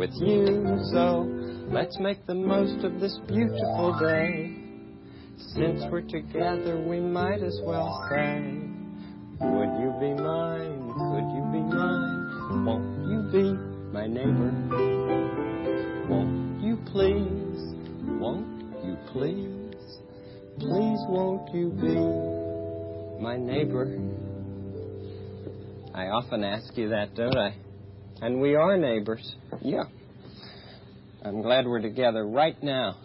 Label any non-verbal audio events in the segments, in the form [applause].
with you. So let's make the most of this beautiful day. Since we're together, we might as well say, Would you be mine? Could you be mine? Won't you be my neighbor? Won't you please? Won't you please? Please won't you be my neighbor? I often ask you that, don't I? And we are neighbors. Yeah. I'm glad we're together right now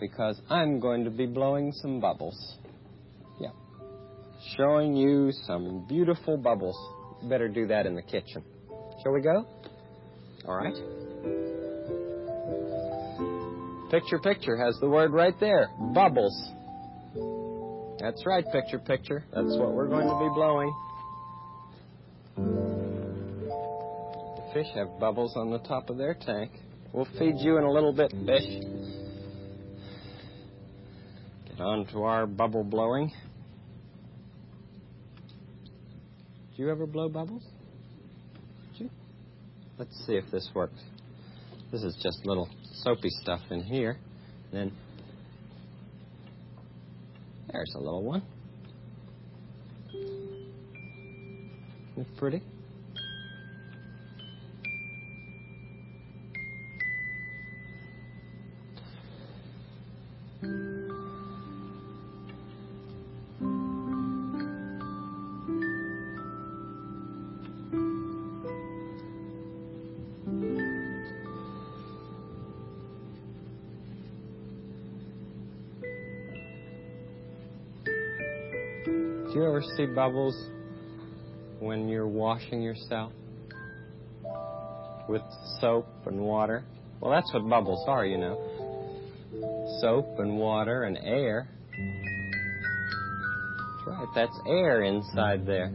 because I'm going to be blowing some bubbles. Yeah. Showing you some beautiful bubbles. Better do that in the kitchen. Shall we go? All right. Picture Picture has the word right there bubbles. That's right, Picture Picture. That's what we're going to be blowing. Fish have bubbles on the top of their tank. We'll feed you in a little bit, fish. Get on to our bubble blowing. Do you ever blow bubbles? Did you? Let's see if this works. This is just little soapy stuff in here. Then there's a little one. Isn't it pretty? Ever see bubbles when you're washing yourself with soap and water? Well, that's what bubbles are, you know. Soap and water and air. That's right, that's air inside there.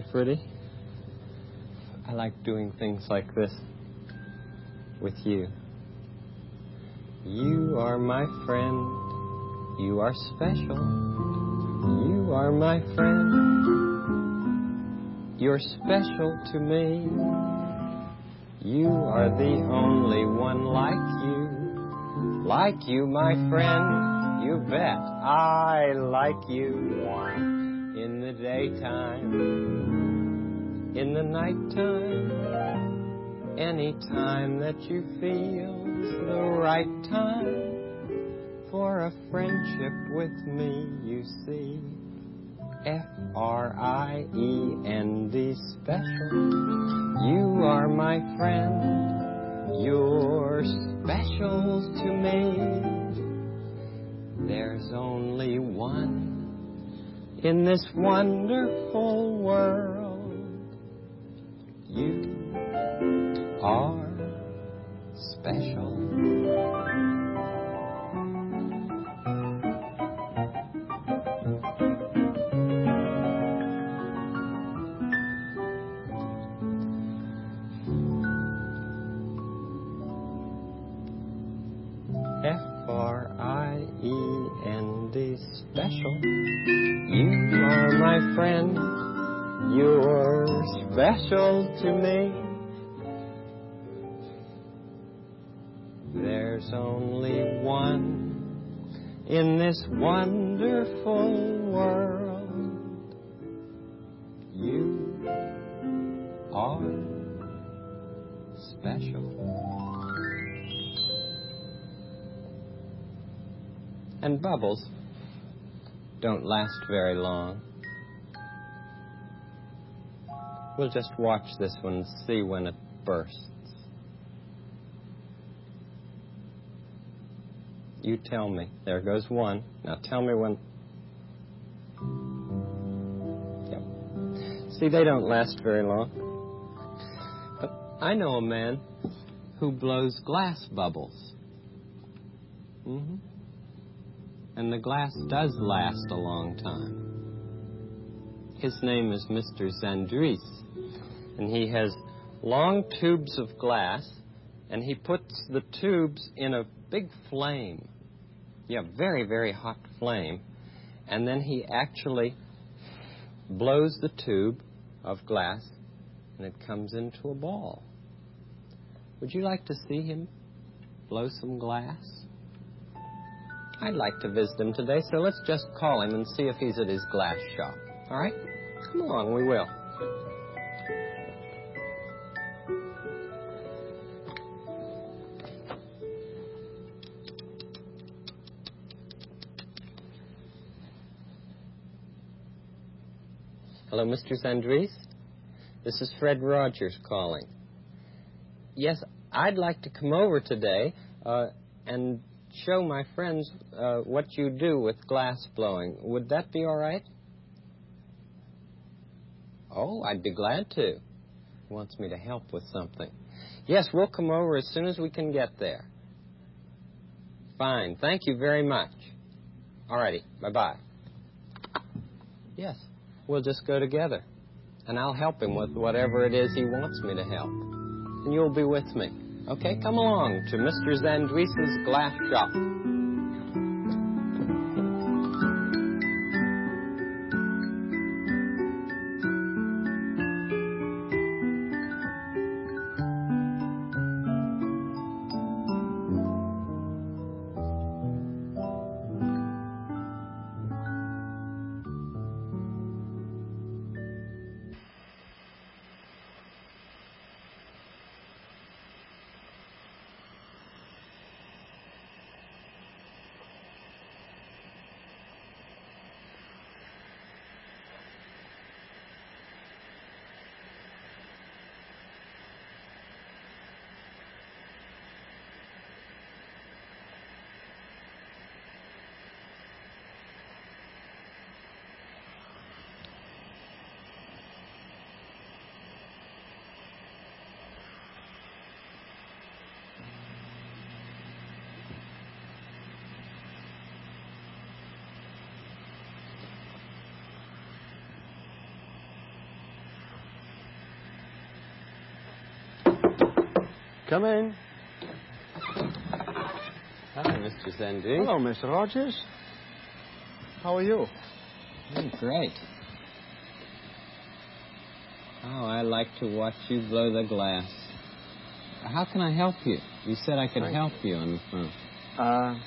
Pretty? I like doing things like this with you. You are my friend. You are special. You are my friend. You're special to me. You are the only one like you. Like you, my friend. You bet. I like you daytime in the nighttime, any time that you feel the right time for a friendship with me, you see. F R I E N D special. You are my friend. You're special to me. There's only one in this wonderful world. You are special. Special to me. There's only one in this wonderful world. You are special. And bubbles don't last very long. We'll just watch this one and see when it bursts. You tell me. There goes one. Now tell me when. Yep. See, they don't last very long. But I know a man who blows glass bubbles. Mm-hmm. And the glass does last a long time. His name is Mr. Zandris, and he has long tubes of glass, and he puts the tubes in a big flame. Yeah, very, very hot flame. And then he actually blows the tube of glass, and it comes into a ball. Would you like to see him blow some glass? I'd like to visit him today, so let's just call him and see if he's at his glass shop. All right? Come along, we will. Hello, Mr. Zandris. This is Fred Rogers calling. Yes, I'd like to come over today uh, and show my friends uh, what you do with glass blowing. Would that be all right? Oh, I'd be glad to. He wants me to help with something. Yes, we'll come over as soon as we can get there. Fine. Thank you very much. All righty. Bye-bye. Yes. We'll just go together. And I'll help him with whatever it is he wants me to help. And you'll be with me. Okay, come along to Mr. Zandris's glass shop. Come in. Hi, Mr. Zandris. Hello, Mr. Rogers. How are you? Great. Oh, I like to watch you blow the glass. How can I help you? You said I could Thank help you on the phone. Uh,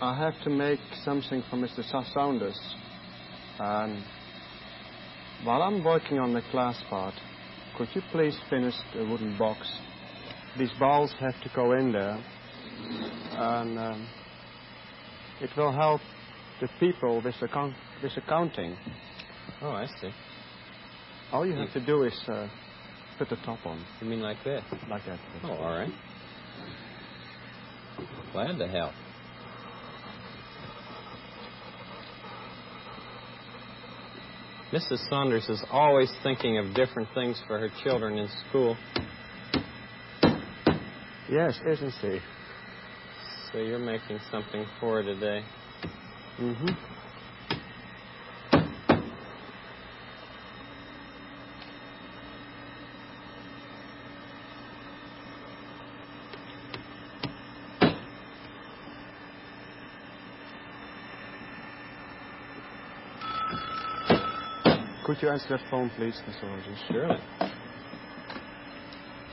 I have to make something for Mr. Saunders. And while I'm working on the glass part, could you please finish the wooden box? These balls have to go in there. And um, it will help the people with, account- with accounting. Oh, I see. All you have to do is uh, put the top on, You mean like this? like that. Oh, all right. Glad to help. Mrs. Saunders is always thinking of different things for her children in school. Yes, isn't she? So you're making something for her today. Mm-hmm. Could you answer that phone, please, Mr. Rogers? Surely.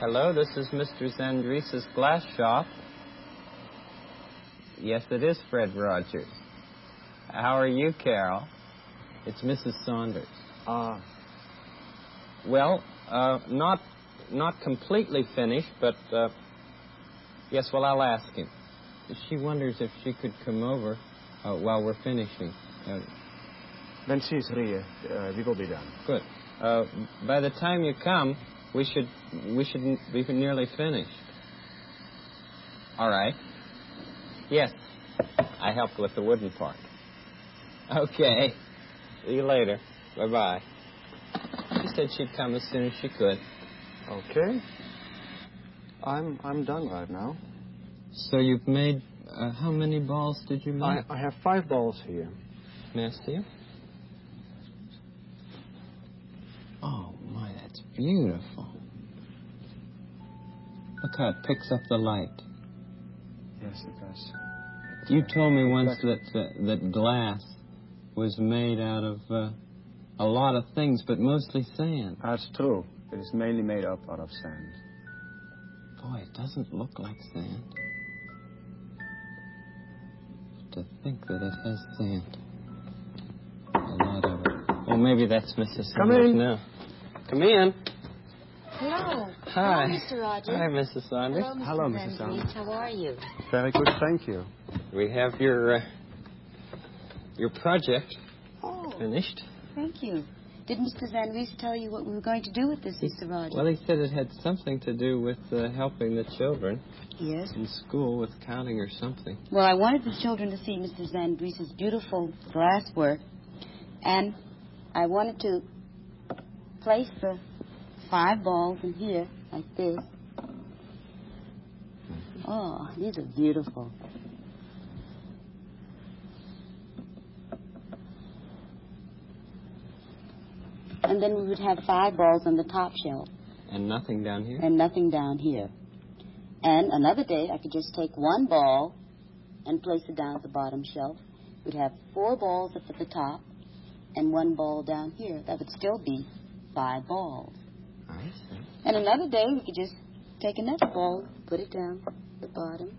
Hello, this is Mr. Zandris's glass shop. Yes, it is Fred Rogers. How are you, Carol? It's Mrs. Saunders. Ah, Well, uh, not not completely finished, but uh, yes. Well, I'll ask him. She wonders if she could come over uh, while we're finishing. Uh, when she's ready, uh, we will be done. good. Uh, by the time you come, we should we should be nearly finished. All right. Yes, I helped with the wooden part. Okay. See you later. Bye bye. She said she'd come as soon as she could. Okay. I'm I'm done right now. So you've made uh, how many balls did you make? I I have five balls here. May I see 'em? Oh my, that's beautiful. Look how it picks up the light. Yes, it does. You told me once that uh, that glass was made out of uh, a lot of things, but mostly sand. That's true. It is mainly made up out of sand. Boy, it doesn't look like sand. To think that it has sand. A lot of it. Oh, maybe that's Mrs. Come in. now. Come in. Hello. Hi. Hello, Mr. Rogers. Hi, Mrs. Saunders. Hello, Mrs. Hello, Mrs. Saunders. How are you? Very good, thank you. We have your uh, your project Oh, finished. thank you. Did Mr. Van Rees tell you what we were going to do with this, Mr. Rogers? Well, he said it had something to do with uh, helping the children yes. in school with counting or something. Well, I wanted the children to see Mrs. Van Rees's beautiful glass work, and I wanted to place the five balls in here, like this. Oh, these are beautiful. And then we would have five balls on the top shelf And nothing down here? and nothing down here. And another day, I could just take one ball and place it down at the bottom shelf. We'd have four balls up at the top and one ball down here. That would still be five balls. I see. And another day, we could just take another ball, put it down at the bottom,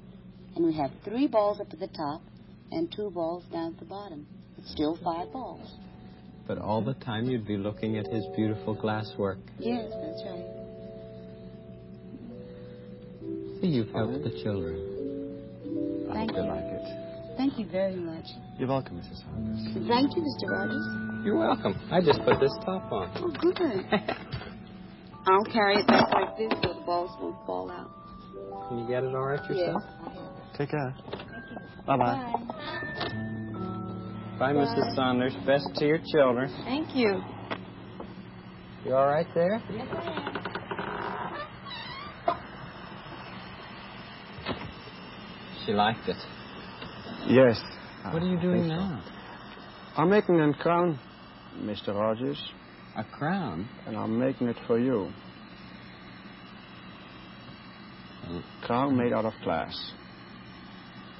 and we have three balls up at the top and two balls down at the bottom. It's still five balls. But all the time you'd be looking at his beautiful glass work. Yes, that's right. See, you've helped the children. I Thank hope you like it. Thank you very much. You're welcome, Mrs. Saunders. Thank you, Mr. Rogers. You're welcome. I just put this top on. Oh, good. [laughs] I'll carry it back like this so the balls won't fall out. Can you get it all right yourself? Take care. Bye. Bye-bye. Bye, Mrs. Saunders. Best to your children. Thank you. You all right there? Yes, I am. She liked it. Yes. What are you doing think so. now? I'm making a crown, Mr. Rogers, A crown? and I'm making it for you. A Crown made out of glass.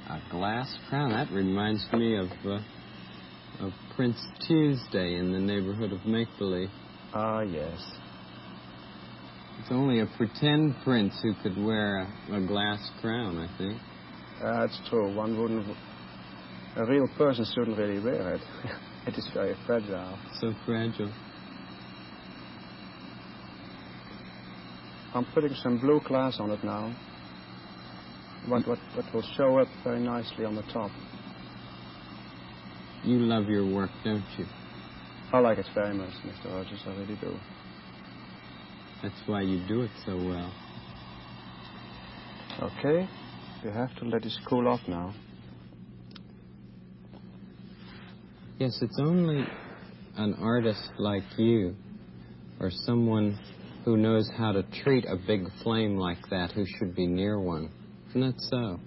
A glass crown. That reminds me of uh, of Prince Tuesday in the neighborhood of Make Believe. Ah, yes. It's only a pretend prince who could wear a, a glass crown, I think. That's true. One wouldn't. A real person shouldn't really wear it. [laughs] it is very fragile. So fragile. I'm putting some blue glass on it now. What, what, what will show up very nicely on the top. You love your work, don't you? I like it very much, Mr. Rogers. I really do. That's why you do it so well. Okay. You have to let this cool off now. Yes, it's only an artist like you or someone who knows how to treat a big flame like that who should be near one. Isn't that so?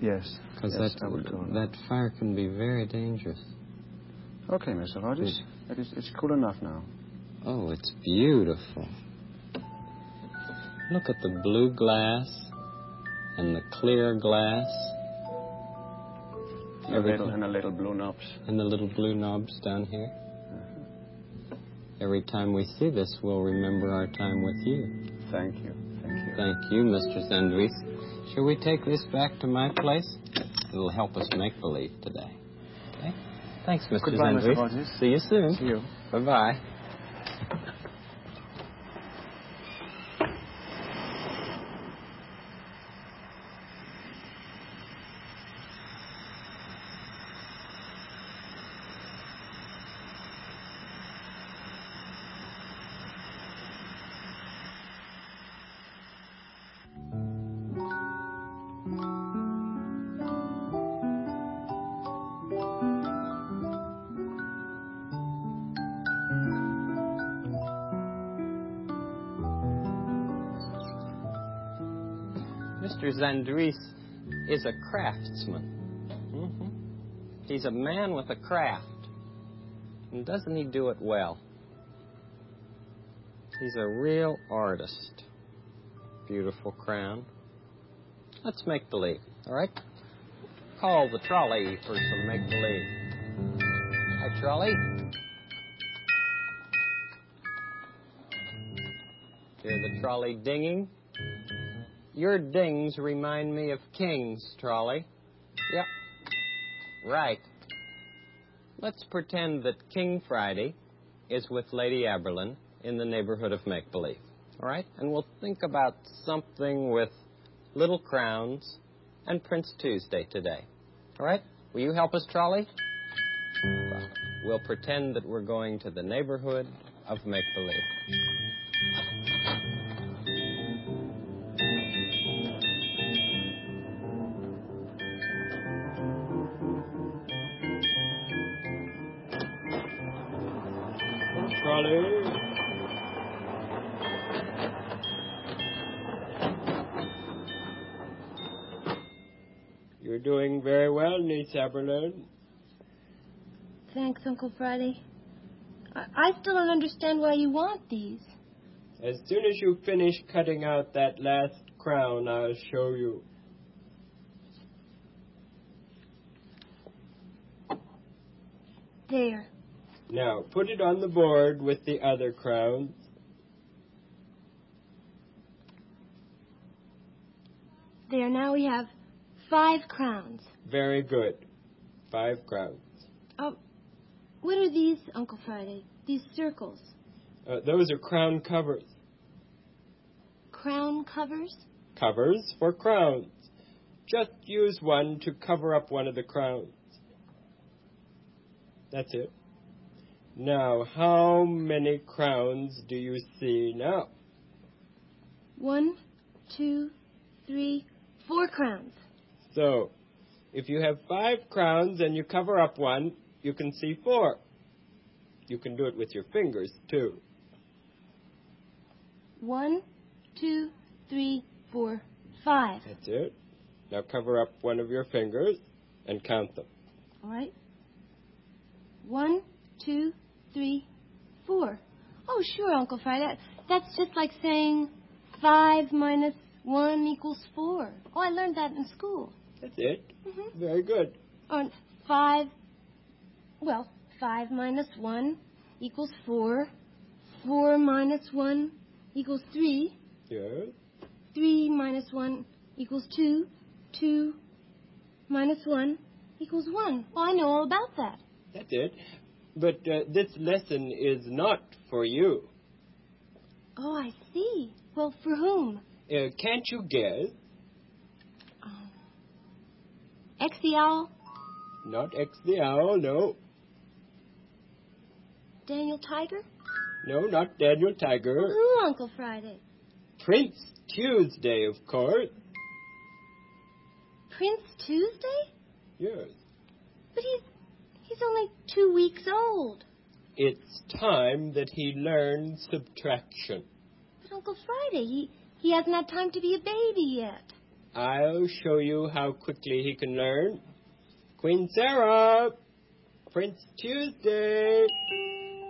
Yes. Because yes, that, that fire can be very dangerous. Okay, Mr. Rogers. It is, it's cool enough now. Oh, it's beautiful. Look at the blue glass and the clear glass a Everything. little, and a little blue knobs. and the little blue knobs down here. Every time we see this, we'll remember our time with you. Thank you. Thank you. Thank you, Mr. Sandries. Shall we take this back to my place? It'll help us make believe today. Okay? Thanks, Mr. Goodbye, Mr. Rogers. See you soon. See you. Bye bye. Mr. Zandris is a craftsman. hmm He's a man with a craft. And doesn't he do it well? He's a real artist. Beautiful crown. Let's make believe, all right? Call the trolley for some make believe. Hi, trolley. Hear the trolley dinging? Your dings remind me of kings, Trolley. Yep. Right. Let's pretend that King Friday is with Lady Aberlin in the neighborhood of make believe. All right? And we'll think about something with little crowns and Prince Tuesday today. All right? Will you help us, Trolley? Well, pretend that we're going to the neighborhood of make believe. Trolley. You're doing very well, Niece Aberlin. Thanks, Uncle Friday. I, I still don't understand why you want these. As soon as you finish cutting out that last crown, I'll show you. There. Now, put it on the board with the other crowns. There, now we have five crowns. Very good. Five crowns. Oh, what are these, Uncle Friday? These circles? Uh, those are crown covers. Crown covers? Covers for crowns. Just use one to cover up one of the crowns. That's it. Now, how many crowns do you see now? One, two, three, four crowns. So, if you have five crowns and you cover up one, you can see four. You can do it with your fingers, too. One, two, three, four, five. That's it. Now cover up one of your fingers and count them. All right. One, two, three, four. Oh, sure, Uncle Friday. That, that's just like saying five minus one equals four. Oh, I learned that in school. That's it. Mm-hmm. Very good. Or five. Well, five minus one equals four. Four minus one equals three. Yes. Three minus one equals two. Two minus one equals one. Oh, I know all about that. That's it. But uh, this lesson is not for you. Oh, I see. Well, for whom? Uh, can't you guess? Um, X the owl, Not X the owl, no. Daniel Tiger. No, not Daniel Tiger. Who, Uncle Friday? Prince Tuesday, of course. Prince Tuesday? Yes. But he's he's only two weeks old. It's time that he learned subtraction. But Uncle Friday, he he hasn't had time to be a baby yet. I'll show you how quickly he can learn. Queen Sarah! Prince Tuesday!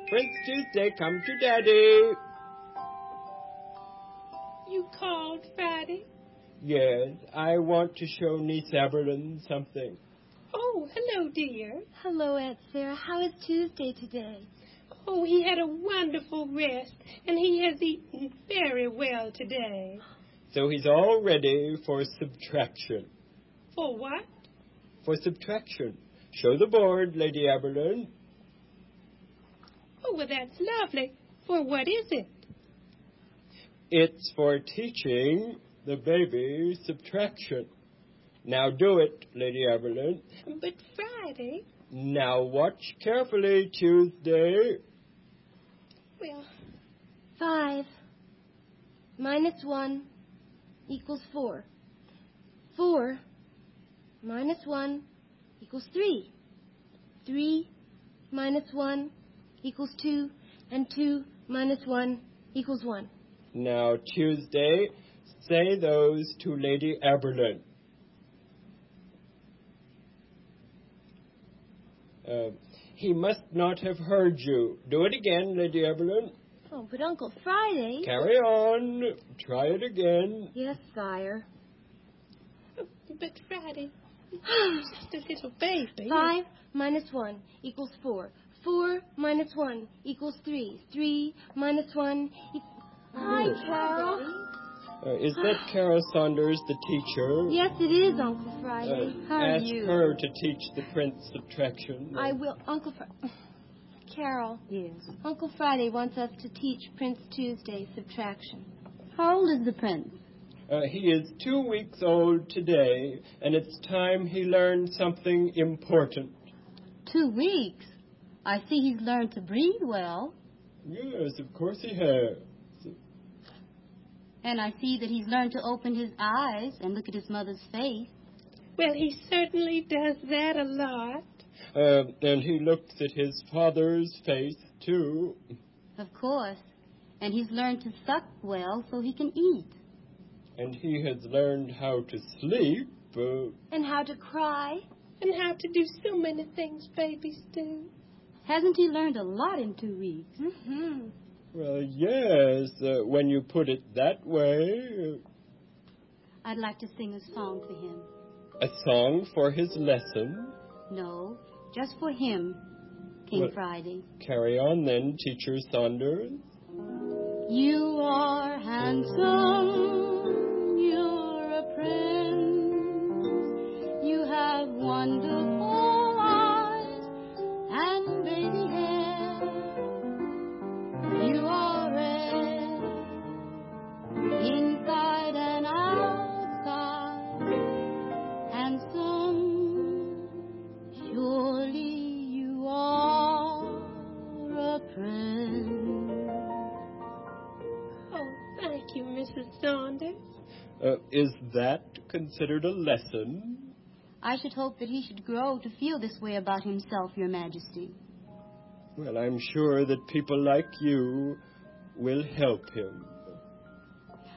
Prince Tuesday, come to Daddy! You called Friday? Yes, I want to show Niece Aberlin something. Oh, hello, dear. Hello, Aunt Sarah. How is Tuesday today? Oh, he had a wonderful rest, and he has eaten very well today. So he's all ready for subtraction. For what? For subtraction. Show the board, Lady Aberlin. Oh, well, that's lovely. For what is it? It's for teaching the baby subtraction. Now do it, Lady Aberlin. But Friday. Now watch carefully, Tuesday. Well, Five minus one equals four. Four minus one equals three. Three minus one equals two, and two minus one equals one. Now, Tuesday, say those to Lady Aberlin. Um, he must not have heard you. Do it again, Lady Aberlin. Oh, but Uncle Friday. Carry on. Try it again. Yes, sire. [laughs] but Friday. Just a little baby. Five minus one equals four. Four minus one equals three. Three minus one equals. Hi, Carol. Uh, is that [gasps] Carol Saunders, the teacher? Yes, it is, Uncle Friday. Uh, How are ask you? her to teach the prince subtraction. I will, Uncle Fri [sighs] Carol, Yes. Uncle Friday wants us to teach Prince Tuesday subtraction. How old is the prince? Uh, he is two weeks old today, and it's time he learned something important. Two weeks. I see he's learned to breathe well, Yes, of course he has. And I see that he's learned to open his eyes and look at his mother's face. Well, he certainly does that a lot. Uh, and he looks at his father's face, too. Of course. And he's learned to suck well so he can eat. And he has learned how to sleep. Uh, And how to cry. And how to do so many things babies do. Hasn't he learned a lot in two weeks? Mm-hmm. Well, yes, uh, when you put it that way. I'd like to sing a song for him. Uh, a song for his lesson. No, just for him, King What? Friday. Carry on then, Teacher Saunders. You are handsome, you're a prince. You have wonderful eyes and baby Uh, is that considered a lesson? I should hope that he should grow to feel this way about himself, Your Majesty. Well, I'm sure that people like you will help him.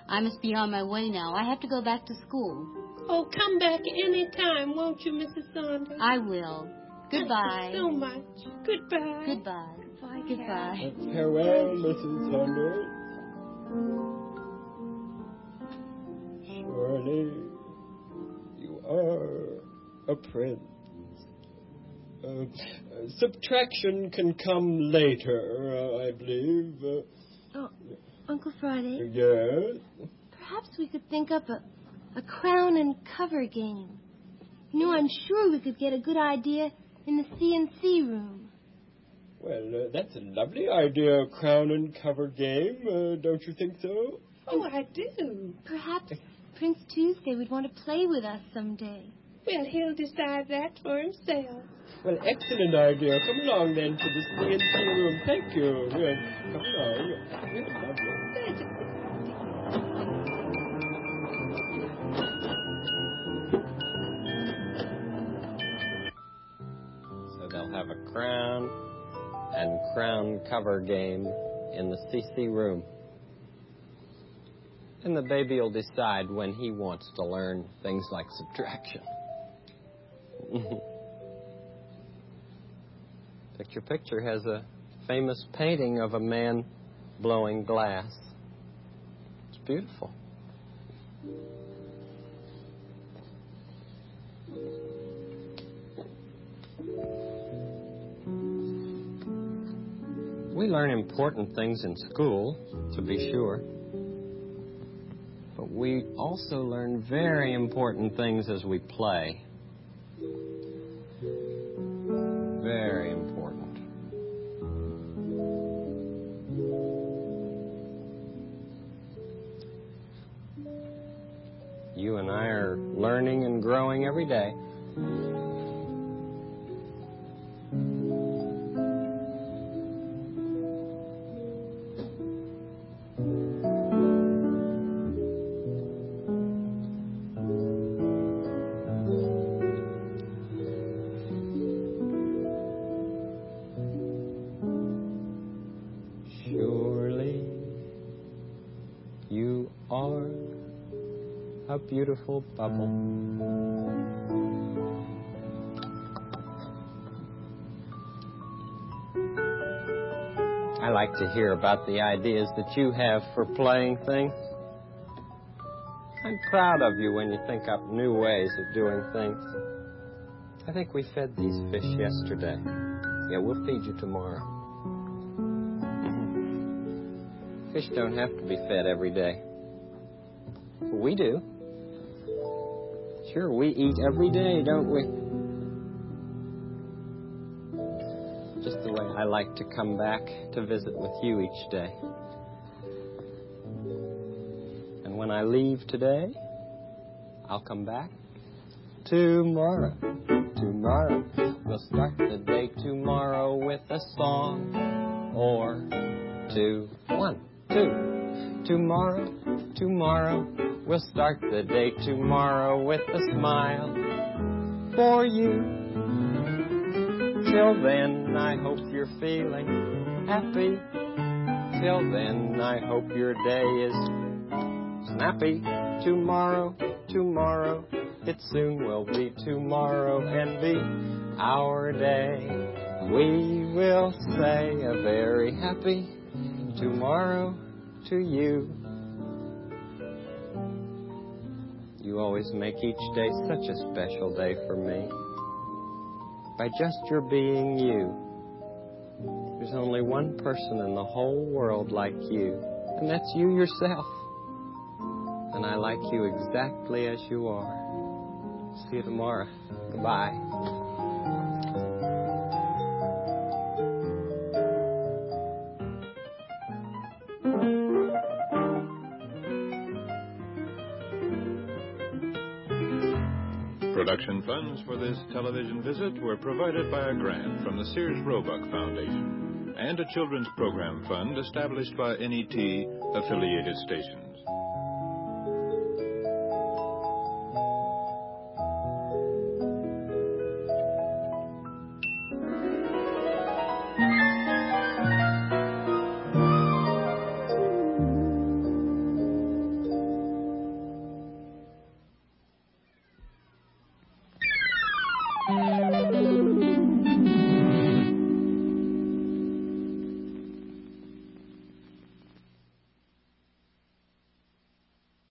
I must be on my way now. I have to go back to school. Oh, come back any time, won't you, Mrs. Saunders? I will. Goodbye. Thank you so much. Goodbye. Goodbye. Bye, Goodbye. Uh, farewell, Mrs. Saunders. Surely you are a prince. Uh, uh, subtraction can come later, uh, I believe. Uh, Oh, Uncle Friday, yes. perhaps we could think up a, a crown and cover game. You know, I'm sure we could get a good idea in the CNC room. Well, uh, that's a lovely idea, crown and cover game. Uh, don't you think so? Oh, I do. Perhaps Prince Tuesday would want to play with us someday. Well, he'll decide that for himself. Well, excellent idea. Come along then to the CNC room. Thank you. Yes, come along. Oh, yes, lovely. So they'll have a crown and crown cover game in the CC room. And the baby will decide when he wants to learn things like subtraction. [laughs] Picture Picture has a famous painting of a man blowing glass. It's beautiful. We learn important things in school, to be sure. We also learn very important things as we play. Bubble. I like to hear about the ideas that you have for playing things. I'm proud of you when you think up new ways of doing things. I think we fed these fish yesterday. Yeah, we'll feed you tomorrow. Fish don't have to be fed every day. We do. Sure, we eat every day, don't we? Just the way I like to come back to visit with you each day. And when I leave today, I'll come back tomorrow. Tomorrow. We'll start the day tomorrow with a song or two. One, two. Tomorrow, tomorrow. We'll start the day tomorrow with a smile for you. Till then, I hope you're feeling happy. Till then, I hope your day is snappy. Tomorrow, tomorrow, it soon will be tomorrow and be our day. We will say a very happy tomorrow to you. You always make each day such a special day for me. By just your being you. There's only one person in the whole world like you, and that's you yourself. And I like you exactly as you are. See you tomorrow. Goodbye. Production funds for this television visit were provided by a grant from the Sears Roebuck Foundation and a children's program fund established by NET affiliated stations.